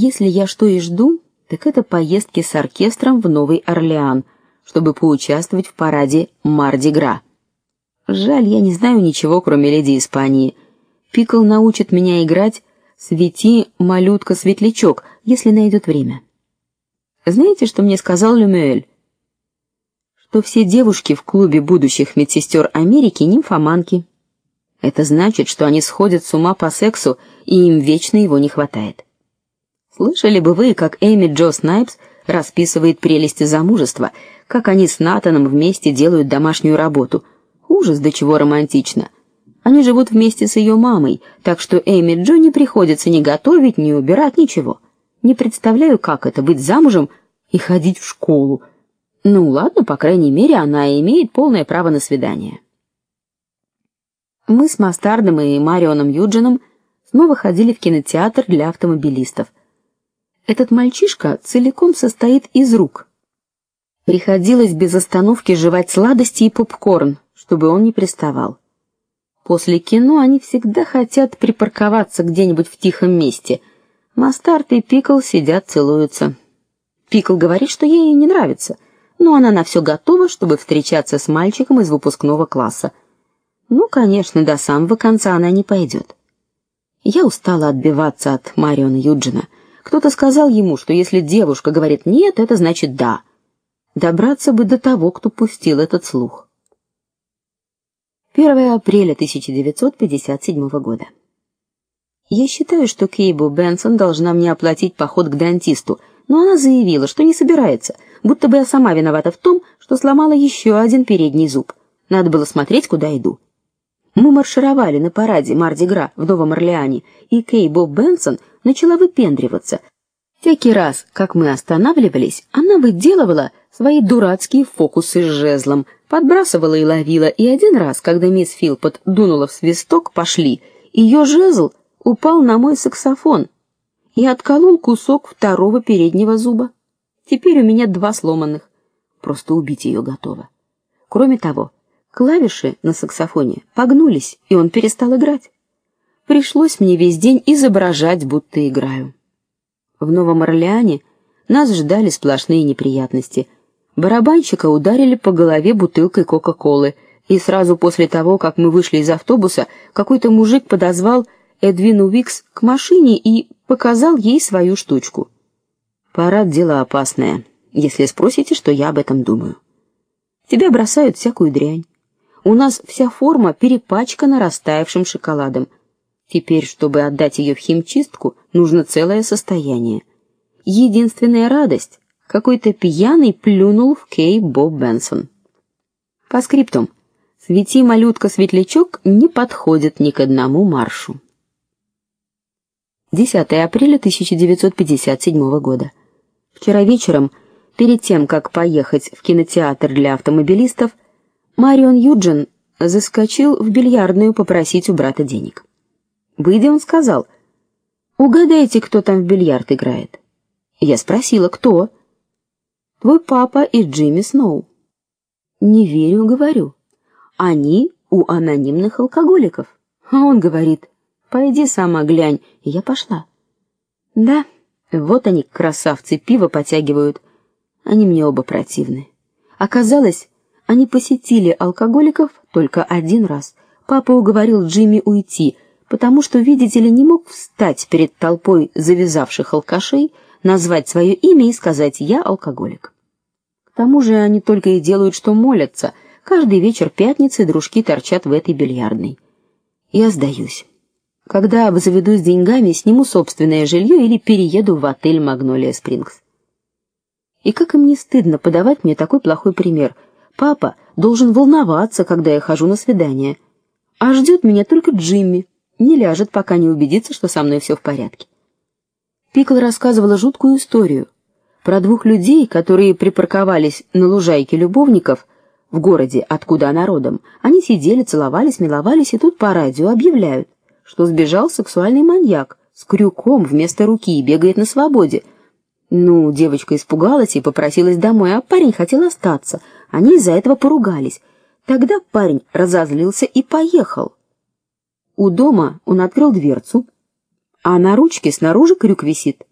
Если я что и жду, так это поездки с оркестром в Новый Орлеан, чтобы поучаствовать в параде Марди-Гра. Жаль, я не знаю ничего, кроме леди Испании. Пикл научит меня играть «Свети, малютка, светлячок», если найдет время. Знаете, что мне сказал Люмюэль? Что все девушки в клубе будущих медсестер Америки нимфоманки. Это значит, что они сходят с ума по сексу, и им вечно его не хватает. Слышали бы вы, как Эми Джо Снайпс расписывает прелести замужества, как они с Натаном вместе делают домашнюю работу. Ужас, до чего романтично. Они живут вместе с ее мамой, так что Эми Джо не приходится ни готовить, ни убирать ничего. Не представляю, как это быть замужем и ходить в школу. Ну, ладно, по крайней мере, она имеет полное право на свидание. Мы с Мастардом и Марионом Юджином снова ходили в кинотеатр для автомобилистов. Этот мальчишка целиком состоит из рук. Приходилось без остановки жевать сладости и попкорн, чтобы он не приставал. После кино они всегда хотят припарковаться где-нибудь в тихом месте. Мастарт и Пикл сидят, целуются. Пикл говорит, что ей не нравится, но она на все готова, чтобы встречаться с мальчиком из выпускного класса. Ну, конечно, до самого конца она не пойдет. Я устала отбиваться от Мариона Юджина. Кто-то сказал ему, что если девушка говорит нет, это значит да. Добраться бы до того, кто пустил этот слух. 1 апреля 1957 года. Я считаю, что Кейбу Бенсон должна мне оплатить поход к дантисту, но она заявила, что не собирается, будто бы я сама виновата в том, что сломала еще один передний зуб. Надо было смотреть, куда иду. Мы маршировали на параде Марди-Гра в Новом Орлеане, и Кей Бенсон начала выпендриваться. Всякий раз, как мы останавливались, она выделывала свои дурацкие фокусы с жезлом, подбрасывала и ловила, и один раз, когда мисс Филпот дунула в свисток, пошли, ее жезл упал на мой саксофон и отколол кусок второго переднего зуба. Теперь у меня два сломанных. Просто убить ее готова. Кроме того, Клавиши на саксофоне погнулись, и он перестал играть. Пришлось мне весь день изображать, будто играю. В Новом Орлеане нас ждали сплошные неприятности. Барабанщика ударили по голове бутылкой Кока-Колы, и сразу после того, как мы вышли из автобуса, какой-то мужик подозвал Эдвину Викс к машине и показал ей свою штучку. Парад дело опасное, если спросите, что я об этом думаю. Тебя бросают всякую дрянь. У нас вся форма перепачкана растаявшим шоколадом. Теперь, чтобы отдать ее в химчистку, нужно целое состояние. Единственная радость какой-то пьяный плюнул в Кей Боб Бенсон. По скриптум. Свети, малютка, светлячок не подходит ни к одному маршу. 10 апреля 1957 года. Вчера вечером, перед тем как поехать в кинотеатр для автомобилистов, Марион Юджин заскочил в бильярдную попросить у брата денег. Выйдя, он сказал: "Угадайте, кто там в бильярд играет?" Я спросила: "Кто?" "Твой папа и Джимми Сноу". "Не верю, говорю. Они у анонимных алкоголиков". А он говорит: "Пойди сама глянь". И я пошла. Да, вот они, красавцы, пиво потягивают. Они мне оба противны. Оказалось, они посетили алкоголиков только один раз. Папа уговорил Джимми уйти, потому что, видите ли, не мог встать перед толпой завязавших алкашей, назвать свое имя и сказать: "Я алкоголик". К тому же они только и делают, что молятся. Каждый вечер пятницы дружки торчат в этой бильярдной. Я сдаюсь. Когда обзаведусь деньгами, сниму собственное жилье или перееду в отель Магнолия Спрингс. И как им не стыдно подавать мне такой плохой пример. Папа должен волноваться, когда я хожу на свидание, а ждет меня только Джимми. Не ляжет, пока не убедится, что со мной все в порядке. Пикл рассказывала жуткую историю про двух людей, которые припарковались на лужайке любовников в городе, откуда она родом. Они сидели, целовались, миловались, и тут по радио объявляют, что сбежал сексуальный маньяк с крюком вместо руки и бегает на свободе. Ну, девочка испугалась и попросилась домой, а парень хотел остаться. Они из-за этого поругались. Тогда парень разозлился и поехал. У дома он открыл дверцу, а на ручке снаружи крюк висит.